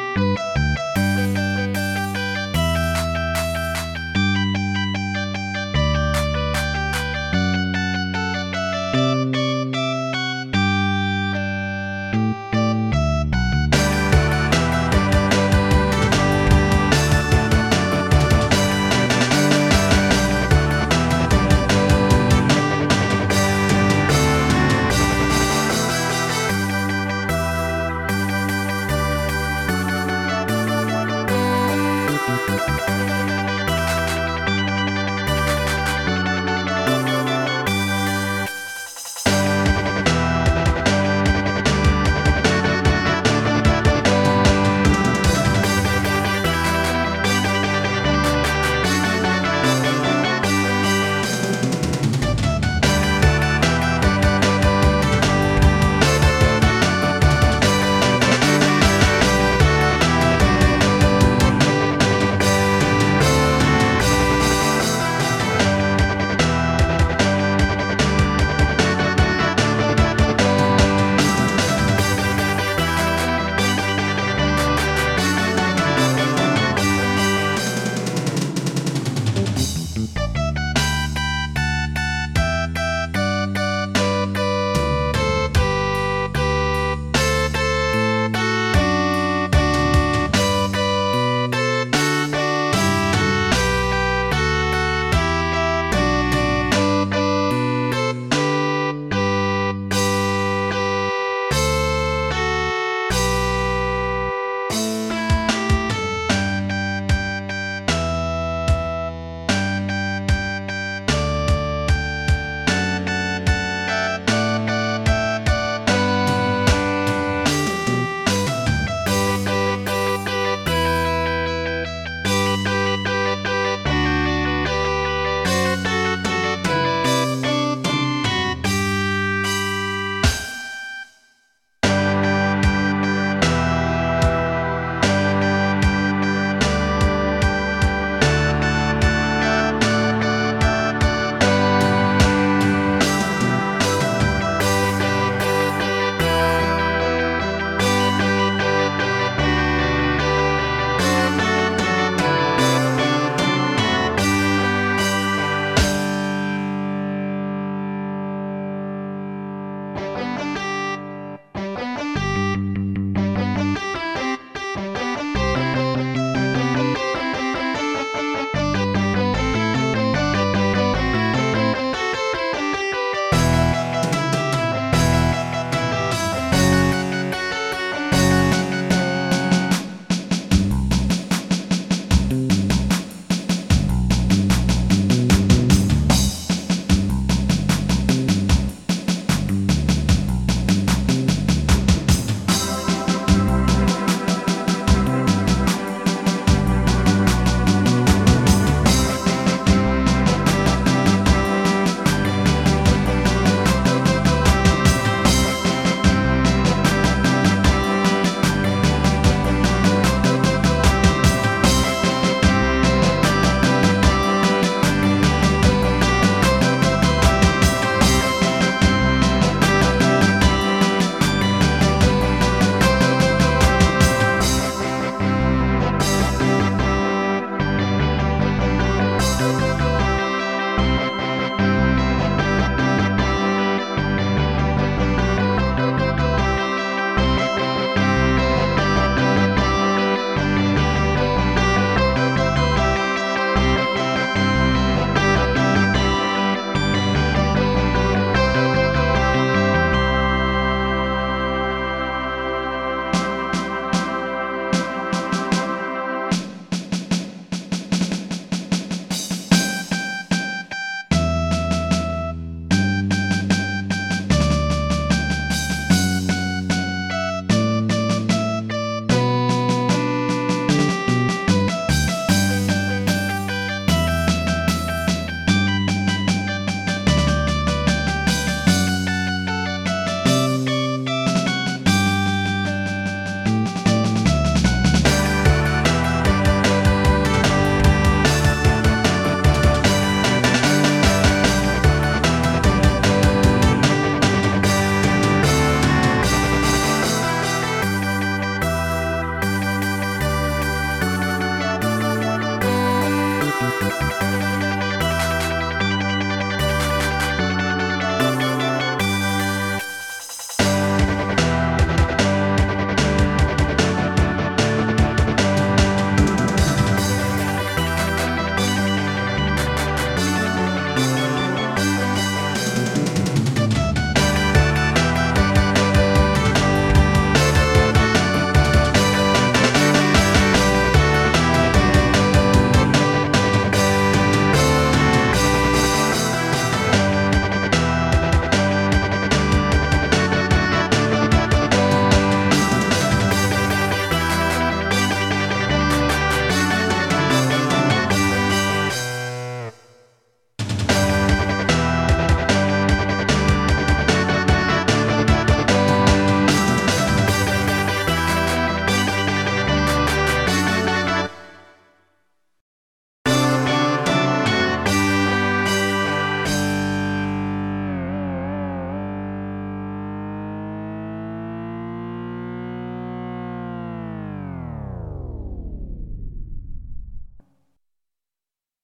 Música